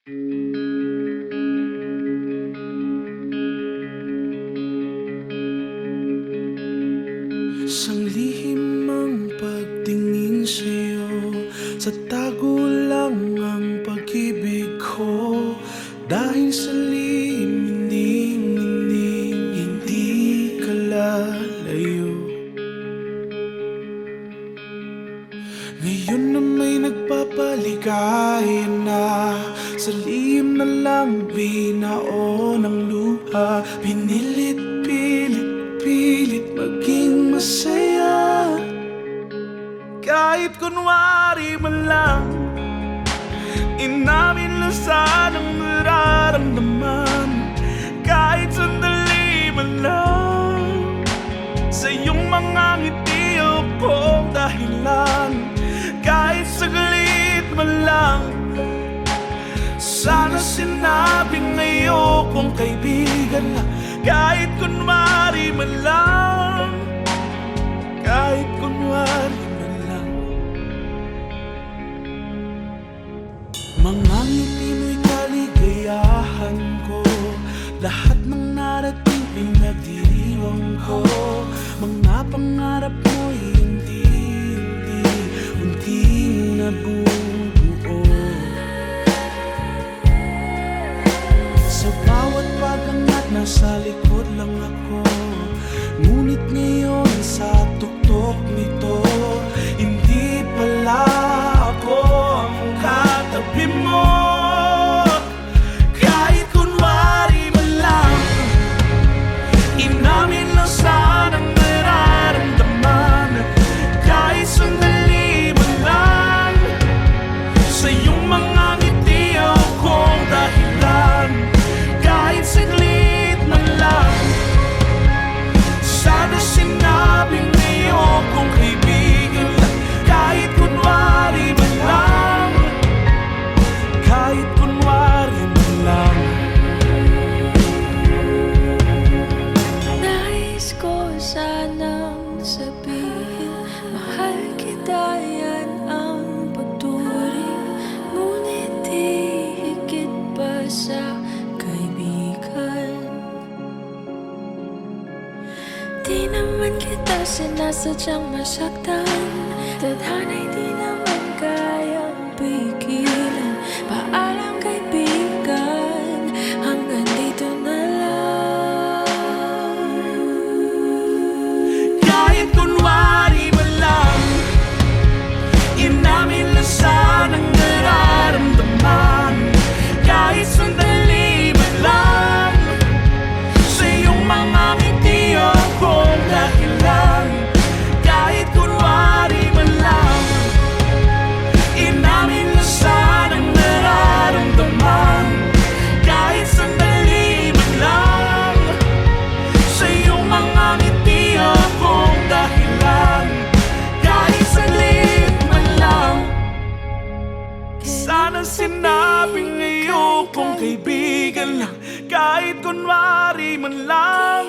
Isang lihim ang pagtingin sa'yo. Sa tago lang ang pag-ibig ko. Dahil sa lihim, hining-hining Hindi ka lalayo. Ngayon na may nagpapaligaya na na lang binaon ang luha. Pinilit, pilit, pilit maging masaya. Kahit kunwari man lang Inamin lang sanang nararamdaman ayokong kaibigan lang Kahit kunwari man lang Kahit kunwari man lang. Mga ngiti mo'y kaligayahan ko Lahat ng narating pinagdiriwang ko. Mga pangarap Di naman kita sinasadyang masaktan Tadhana'y di naman ayokong kaibigan lang Kahit kunwari man lang